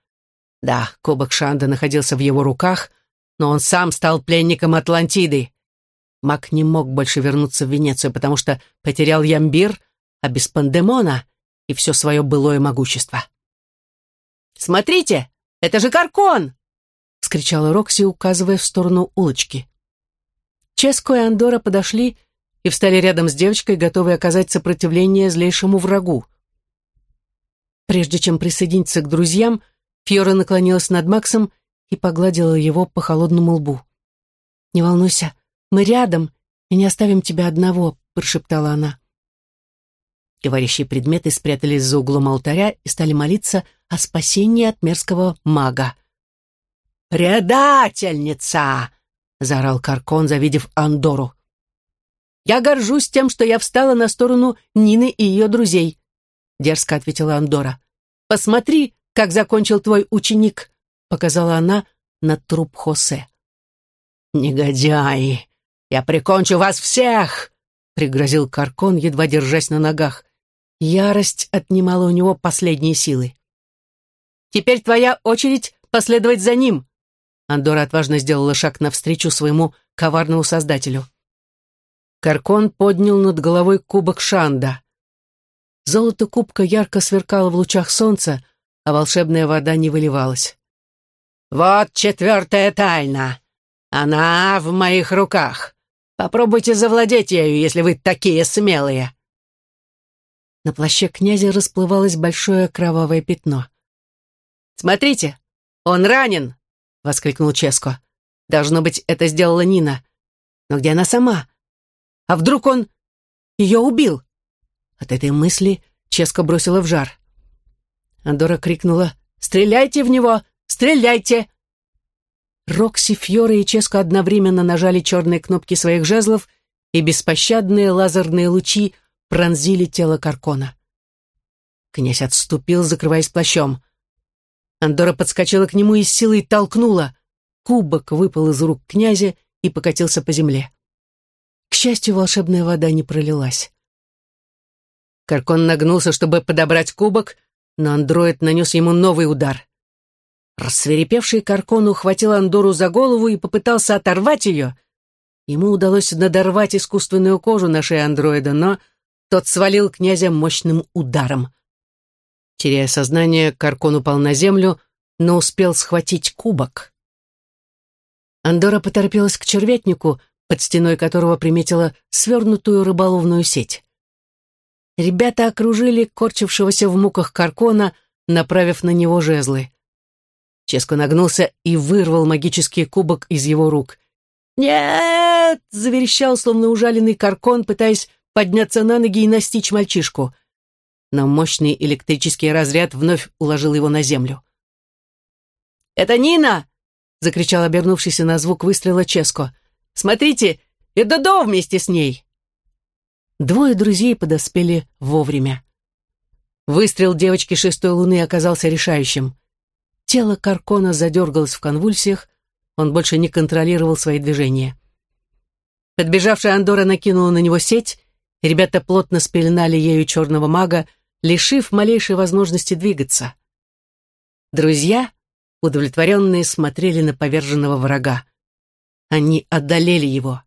Speaker 1: да, кубок Шанда находился в его руках, но он сам стал пленником Атлантиды. Мак не мог больше вернуться в Венецию, потому что потерял Ямбир, а без Пандемона и все свое былое могущество. «Смотрите, это же Каркон!» — вскричала Рокси, указывая в сторону улочки. Ческо и Андора подошли и встали рядом с девочкой, готовые оказать сопротивление злейшему врагу. Прежде чем присоединиться к друзьям, Фьора наклонилась над Максом и погладила его по холодному лбу. «Не волнуйся, мы рядом и не оставим тебя одного», — прошептала она. Говорящие предметы спрятались за углом алтаря и стали молиться о спасении от мерзкого мага. «Предательница!» — заорал Каркон, завидев Андору. «Я горжусь тем, что я встала на сторону Нины и ее друзей», — дерзко ответила Андора. «Посмотри, как закончил твой ученик», — показала она на труп Хосе. «Негодяи! Я прикончу вас всех!» — пригрозил Каркон, едва держась на ногах. Ярость отнимала у него последние силы. «Теперь твоя очередь последовать за ним!» Андора отважно сделала шаг навстречу своему коварному создателю. Каркон поднял над головой кубок Шанда. Золото кубка ярко сверкало в лучах солнца, а волшебная вода не выливалась. «Вот четвертая тайна. Она в моих руках. Попробуйте завладеть ею, если вы такие смелые». На плаще князя расплывалось большое кровавое пятно. «Смотрите, он ранен!» — воскликнул Ческо. «Должно быть, это сделала Нина. Но где она сама? А вдруг он ее убил?» От этой мысли Ческо бросила в жар. Андора крикнула «Стреляйте в него! Стреляйте!» Рокси, Фьора и Ческо одновременно нажали черные кнопки своих жезлов, и беспощадные лазерные лучи пронзили тело Каркона. Князь отступил, закрываясь плащом. Андора подскочила к нему и с силой толкнула. Кубок выпал из рук князя и покатился по земле. К счастью, волшебная вода не пролилась. Каркон нагнулся, чтобы подобрать кубок, но андроид нанес ему новый удар. Рассверепевший Каркон ухватил Андору за голову и попытался оторвать ее. Ему удалось надорвать искусственную кожу на шее андроида, но тот свалил князя мощным ударом. Теряя сознание, Каркон упал на землю, но успел схватить кубок. Андора поторопилась к черветнику, под стеной которого приметила свернутую рыболовную сеть. Ребята окружили корчившегося в муках Каркона, направив на него жезлы. Ческо нагнулся и вырвал магический кубок из его рук. «Нет!» — заверещал, словно ужаленный Каркон, пытаясь подняться на ноги и настичь мальчишку. Но мощный электрический разряд вновь уложил его на землю. «Это Нина!» — закричал обернувшийся на звук выстрела Ческо. «Смотрите, и Додо вместе с ней!» Двое друзей подоспели вовремя. Выстрел девочки шестой луны оказался решающим. Тело Каркона задергалось в конвульсиях, он больше не контролировал свои движения. Подбежавшая Андора накинула на него сеть, ребята плотно спеленали ею черного мага, лишив малейшей возможности двигаться. Друзья, удовлетворенные, смотрели на поверженного врага. Они одолели его.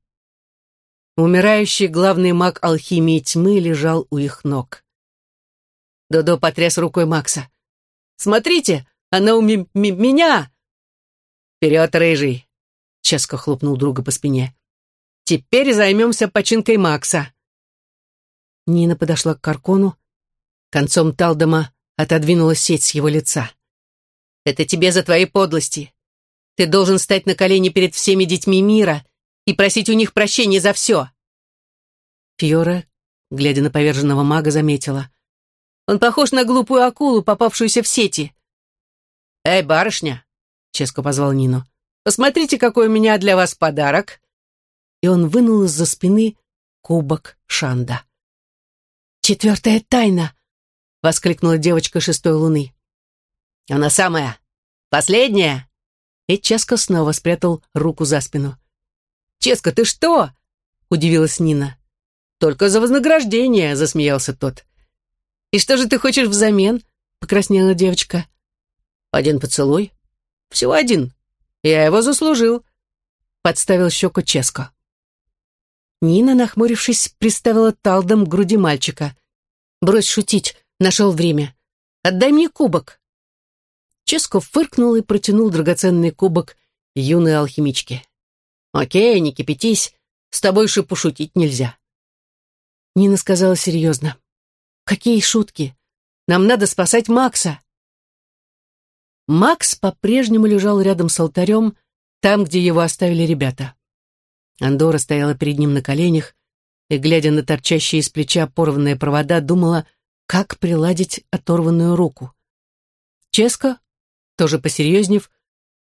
Speaker 1: Умирающий главный маг алхимии тьмы лежал у их ног. Додо потряс рукой Макса. «Смотрите, она у меня!» «Вперед, рыжий!» Ческо хлопнул друга по спине. «Теперь займемся починкой Макса!» Нина подошла к Каркону. Концом талдома отодвинула сеть с его лица. «Это тебе за твои подлости. Ты должен стать на колени перед всеми детьми мира и просить у них прощения за все!» Фьора, глядя на поверженного мага, заметила. «Он похож на глупую акулу, попавшуюся в сети. «Эй, барышня!» — Ческо позвал Нину. «Посмотрите, какой у меня для вас подарок!» И он вынул из-за спины кубок Шанда. «Четвертая тайна!» — воскликнула девочка шестой луны. «Она самая! Последняя!» И Ческо снова спрятал руку за спину. «Ческо, ты что?» — удивилась Нина. «Только за вознаграждение!» — засмеялся тот. «И что же ты хочешь взамен?» — покраснела девочка. Один поцелуй? Всего один. Я его заслужил. Подставил щеку Ческо. Нина, нахмурившись, приставила талдом к груди мальчика. «Брось шутить, нашел время. Отдай мне кубок». Ческо фыркнул и протянул драгоценный кубок юной алхимичке. «Окей, не кипятись, с тобой же пошутить нельзя». Нина сказала серьезно. «Какие шутки? Нам надо спасать Макса». Макс по-прежнему лежал рядом с алтарем, там, где его оставили ребята. Андора стояла перед ним на коленях и, глядя на торчащие из плеча порванные провода, думала, как приладить оторванную руку. Ческо, тоже посерьезнев,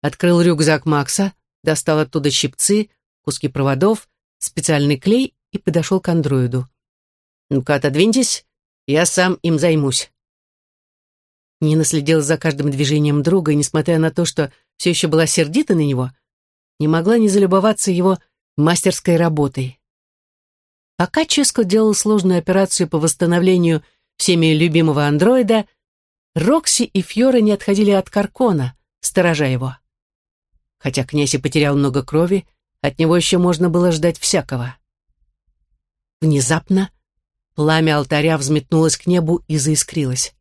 Speaker 1: открыл рюкзак Макса, достал оттуда щипцы, куски проводов, специальный клей и подошел к андроиду. «Ну-ка, отодвиньтесь, я сам им займусь». Нина следила за каждым движением друга, и, несмотря на то, что все еще была сердита на него, не могла не залюбоваться его мастерской работой. Пока Ческо делал сложную операцию по восстановлению всеми любимого андроида, Рокси и Фьора не отходили от Каркона, сторожа его. Хотя князь и потерял много крови, от него еще можно было ждать всякого. Внезапно пламя алтаря взметнулось к небу и заискрилось.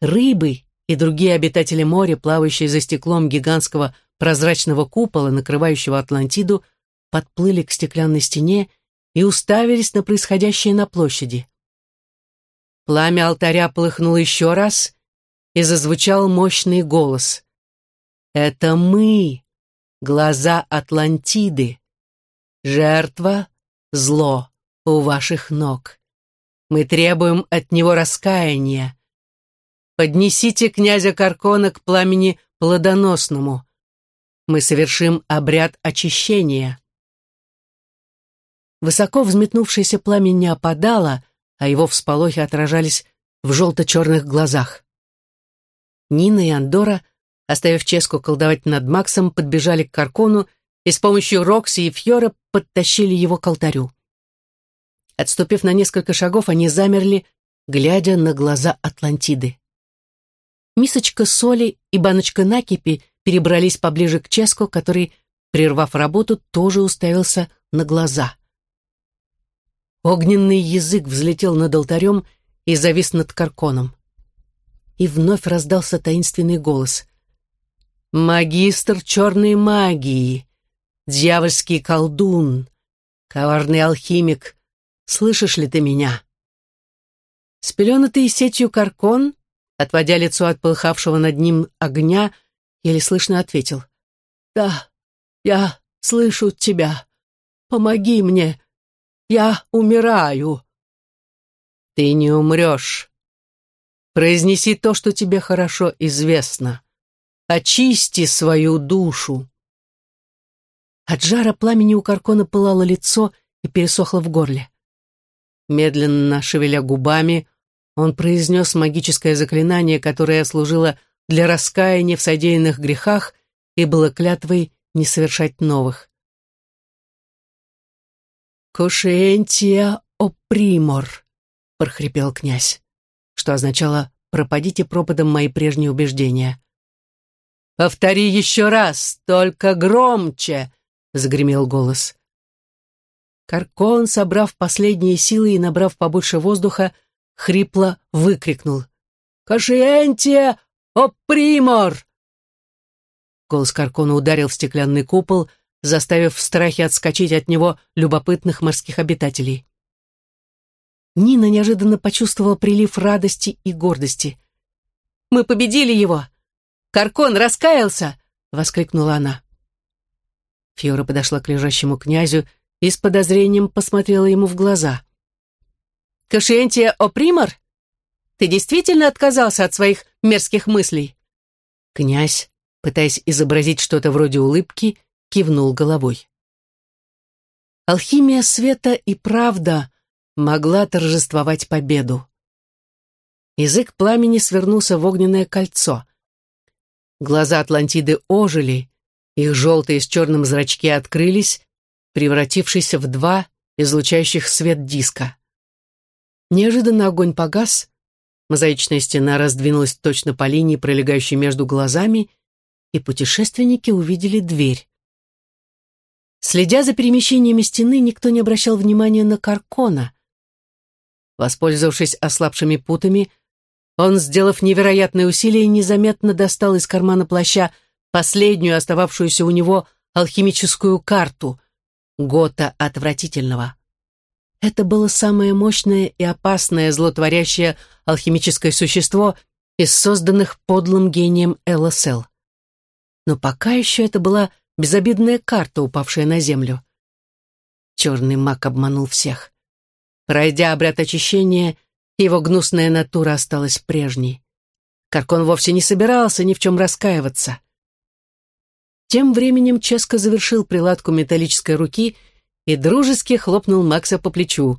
Speaker 1: Рыбы и другие обитатели моря, плавающие за стеклом гигантского прозрачного купола, накрывающего Атлантиду, подплыли к стеклянной стене и уставились на происходящее на площади. Пламя алтаря полыхнуло еще раз, и зазвучал мощный голос. «Это мы, глаза Атлантиды. Жертва — зло у ваших ног. Мы требуем от него раскаяния, Поднесите князя Каркона к пламени плодоносному. Мы совершим обряд очищения. Высоко взметнувшееся пламя не опадало, а его всполохи отражались в желто-черных глазах. Нина и Андора, оставив Ческу колдовать над Максом, подбежали к Каркону и с помощью Рокси и Фьора подтащили его к алтарю. Отступив на несколько шагов, они замерли, глядя на глаза Атлантиды. Мисочка соли и баночка накипи перебрались поближе к Ческо, который, прервав работу, тоже уставился на глаза. Огненный язык взлетел над алтарем и завис над карконом. И вновь раздался таинственный голос. «Магистр черной магии, дьявольский колдун, коварный алхимик, слышишь ли ты меня?» Спеленатый сетью каркон, отводя лицо от полыхавшего над ним огня, еле слышно ответил. «Да, я слышу тебя. Помоги мне. Я умираю». «Ты не умрешь. Произнеси то, что тебе хорошо известно. Очисти свою душу». От жара пламени у Каркона пылало лицо и пересохло в горле. Медленно шевеля губами, он произнес магическое заклинание, которое служило для раскаяния в содеянных грехах и было клятвой не совершать новых. «Кошиентия опримор», — прохрипел князь, что означало «пропадите пропадом мои прежние убеждения». «Повтори еще раз, только громче!» — загремел голос. Каркон, собрав последние силы и набрав побольше воздуха, хрипло выкрикнул. «Кашиентия опримор!» Голос Каркона ударил в стеклянный купол, заставив в страхе отскочить от него любопытных морских обитателей. Нина неожиданно почувствовала прилив радости и гордости. «Мы победили его! Каркон раскаялся!» — воскликнула она. Фиора подошла к лежащему князю и с подозрением посмотрела ему в глаза. «Кашиентия Опримор? Ты действительно отказался от своих мерзких мыслей?» Князь, пытаясь изобразить что-то вроде улыбки, кивнул головой. Алхимия света и правда могла торжествовать победу. Язык пламени свернулся в огненное кольцо. Глаза Атлантиды ожили, их желтые с черным зрачки открылись, превратившись в два излучающих свет диска. Неожиданно огонь погас, мозаичная стена раздвинулась точно по линии, пролегающей между глазами, и путешественники увидели дверь. Следя за перемещениями стены, никто не обращал внимания на Каркона. Воспользовавшись ослабшими путами, он, сделав невероятное усилие, незаметно достал из кармана плаща последнюю остававшуюся у него алхимическую карту Гота Отвратительного. Это было самое мощное и опасное злотворящее алхимическое существо из созданных подлым гением ЛСЛ. Но пока еще это была безобидная карта, упавшая на землю. Черный маг обманул всех. Пройдя обряд очищения, его гнусная натура осталась прежней. Каркон вовсе не собирался ни в чем раскаиваться. Тем временем Ческо завершил приладку металлической руки и дружески хлопнул Макса по плечу.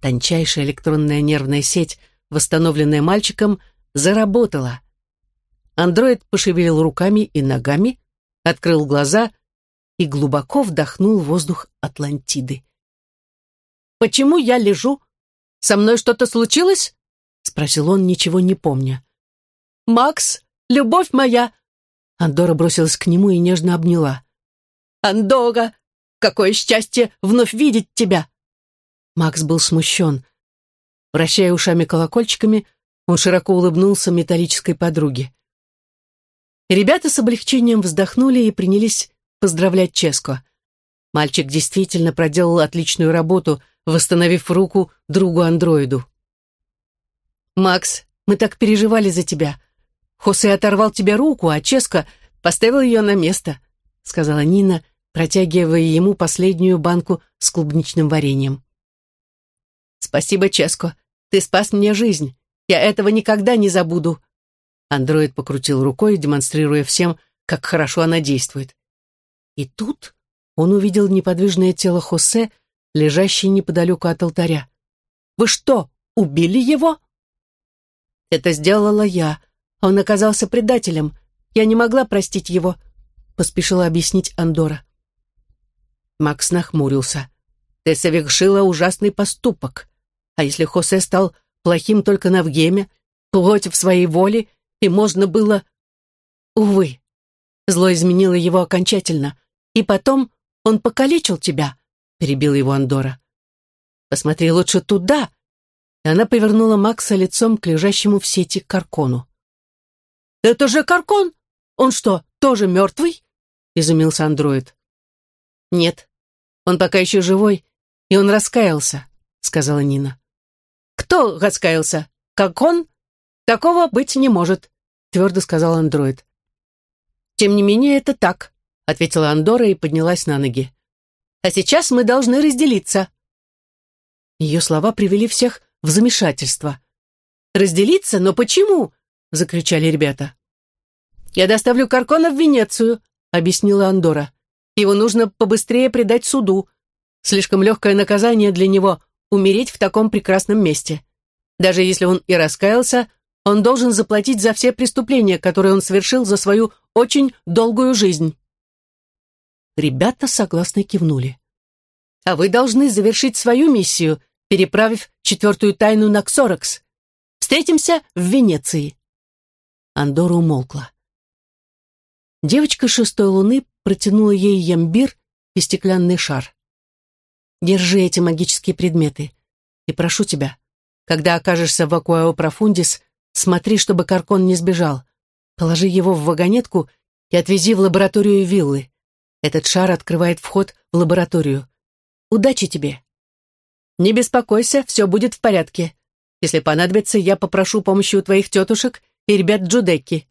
Speaker 1: Тончайшая электронная нервная сеть, восстановленная мальчиком, заработала. Андроид пошевелил руками и ногами, открыл глаза и глубоко вдохнул воздух Атлантиды. «Почему я лежу? Со мной что-то случилось?» — спросил он, ничего не помня. «Макс, любовь моя, Андора бросилась к нему и нежно обняла. «Андога, какое счастье вновь видеть тебя!» Макс был смущен. Вращая ушами-колокольчиками, он широко улыбнулся металлической подруге. Ребята с облегчением вздохнули и принялись поздравлять Ческо. Мальчик действительно проделал отличную работу, восстановив руку другу-андроиду. «Макс, мы так переживали за тебя. Хосе оторвал тебе руку, а Ческа поставил ее на место», — сказала Нина, протягивая ему последнюю банку с клубничным вареньем. «Спасибо, Ческо. Ты спас мне жизнь. Я этого никогда не забуду». Андроид покрутил рукой, демонстрируя всем, как хорошо она действует. И тут он увидел неподвижное тело Хосе, лежащее неподалеку от алтаря. «Вы что, убили его?» «Это сделала я», он оказался предателем. Я не могла простить его», — поспешила объяснить Андора. Макс нахмурился. «Ты совершила ужасный поступок. А если Хосе стал плохим только на Вгеме, против своей воли, и можно было... Увы, зло изменило его окончательно. И потом он покалечил тебя, перебил его Андора. Посмотри лучше туда. И она повернула Макса лицом к лежащему в сети Каркону. «Это же Каркон! Он что, тоже мертвый?» — изумился андроид. «Нет, он пока еще живой, и он раскаялся», — сказала Нина. «Кто раскаялся? Каркон? Такого быть не может», — твердо сказал андроид. «Тем не менее, это так», — ответила Андора и поднялась на ноги. «А сейчас мы должны разделиться». Ее слова привели всех в замешательство. «Разделиться? Но почему?» — закричали ребята. «Я доставлю Каркона в Венецию», — объяснила Андора. «Его нужно побыстрее предать суду. Слишком легкое наказание для него — умереть в таком прекрасном месте. Даже если он и раскаялся, он должен заплатить за все преступления, которые он совершил за свою очень долгую жизнь». Ребята согласно кивнули. «А вы должны завершить свою миссию, переправив четвертую тайну на Ксоракс. Встретимся в Венеции». Андора умолкла. Девочка шестой луны протянула ей ямбир и стеклянный шар. «Держи эти магические предметы. И прошу тебя, когда окажешься в Акуао Профундис, смотри, чтобы Каркон не сбежал. Положи его в вагонетку и отвези в лабораторию виллы. Этот шар открывает вход в лабораторию. Удачи тебе!» «Не беспокойся, все будет в порядке. Если понадобится, я попрошу помощи у твоих тетушек и ребят Джудекки.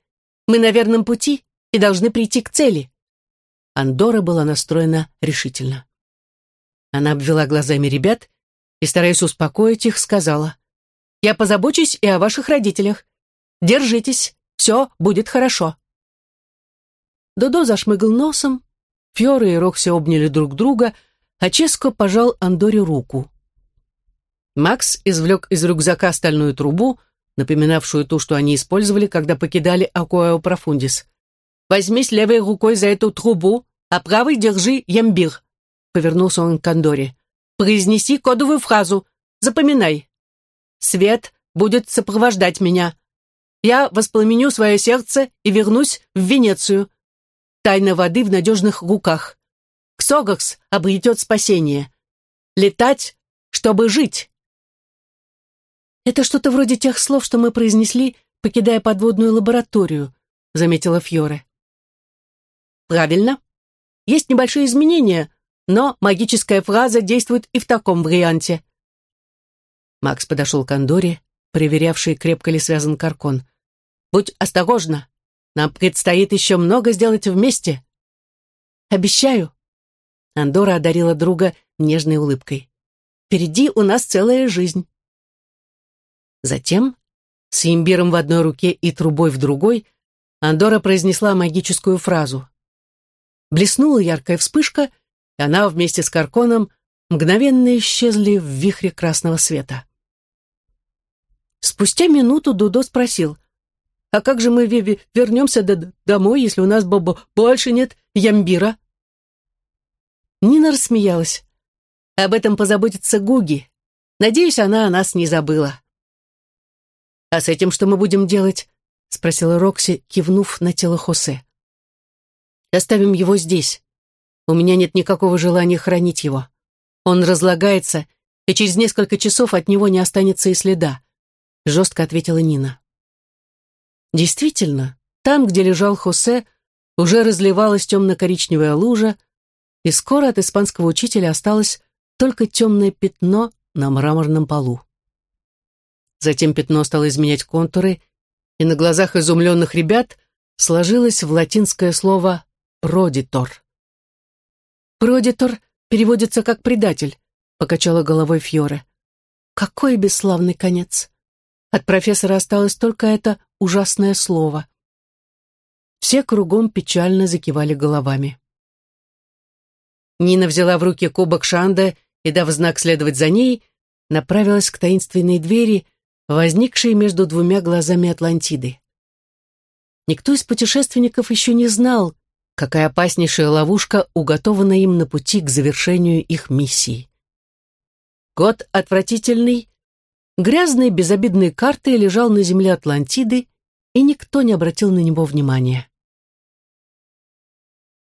Speaker 1: Мы на верном пути и должны прийти к цели». Андора была настроена решительно. Она обвела глазами ребят и, стараясь успокоить их, сказала, «Я позабочусь и о ваших родителях. Держитесь, все будет хорошо». Додо зашмыгал носом, Фьоры и Рокси обняли друг друга, а Ческо пожал Андоре руку. Макс извлек из рюкзака стальную трубу, напоминавшую ту, что они использовали, когда покидали Акуэо Профундис. «Возьмись левой рукой за эту трубу, а правой держи ямбир», — повернулся он к Андоре. «Произнеси кодовую фразу. Запоминай. Свет будет сопровождать меня. Я воспламеню свое сердце и вернусь в Венецию. Тайна воды в надежных руках. Ксогакс обретет спасение. Летать, чтобы жить». «Это что-то вроде тех слов, что мы произнесли, покидая подводную лабораторию», — заметила Фьоре. «Правильно. Есть небольшие изменения, но магическая фраза действует и в таком варианте». Макс подошел к Андоре, проверявшей, крепко ли связан каркон. «Будь осторожна. Нам предстоит еще много сделать вместе». «Обещаю». Андора одарила друга нежной улыбкой. «Впереди у нас целая жизнь». Затем, с имбиром в одной руке и трубой в другой, Андора произнесла магическую фразу. Блеснула яркая вспышка, и она вместе с Карконом мгновенно исчезли в вихре красного света. Спустя минуту Дудо спросил, «А как же мы вернемся домой, если у нас бобо больше нет ямбира?» Нина рассмеялась. «Об этом позаботится Гуги. Надеюсь, она о нас не забыла». «А с этим что мы будем делать?» — спросила Рокси, кивнув на тело Хосе. «Оставим его здесь. У меня нет никакого желания хранить его. Он разлагается, и через несколько часов от него не останется и следа», — жестко ответила Нина. Действительно, там, где лежал Хосе, уже разливалась темно-коричневая лужа, и скоро от испанского учителя осталось только темное пятно на мраморном полу. Затем пятно стало изменять контуры, и на глазах изумленных ребят сложилось в латинское слово «продитор». «Продитор» переводится как «предатель», — покачала головой Фьоре. «Какой бесславный конец!» От профессора осталось только это ужасное слово. Все кругом печально закивали головами. Нина взяла в руки кубок Шанда и, дав знак следовать за ней, направилась к таинственной двери, возникшей между двумя глазами Атлантиды. Никто из путешественников еще не знал, какая опаснейшая ловушка уготована им на пути к завершению их миссии. Год отвратительный, грязной безобидной картой лежал на земле Атлантиды и никто не обратил на него внимания.